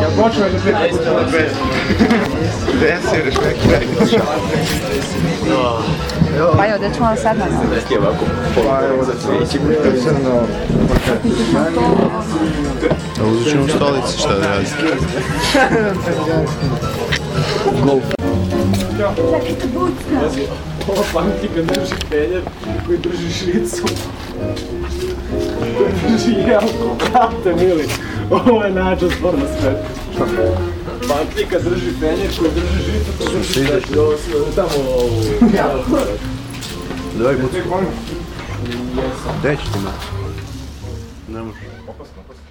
Я больше люблю Dance или шмэк Пайо, да чмо садна? Пайо, да чмо садна. Пайо, да чмо садна. Da uzet ćemo stolici, šta da radi? Ova panika drži peljer koji drži švicu. Koji drži jelku, brate mili. Ovo je način stvarno sve. Patika drži peljer koji drži žicu, to drži sve tamo ovu. Daj, buci. Gdje ćeš ti ma? Ne možeš. Opasno, opasno.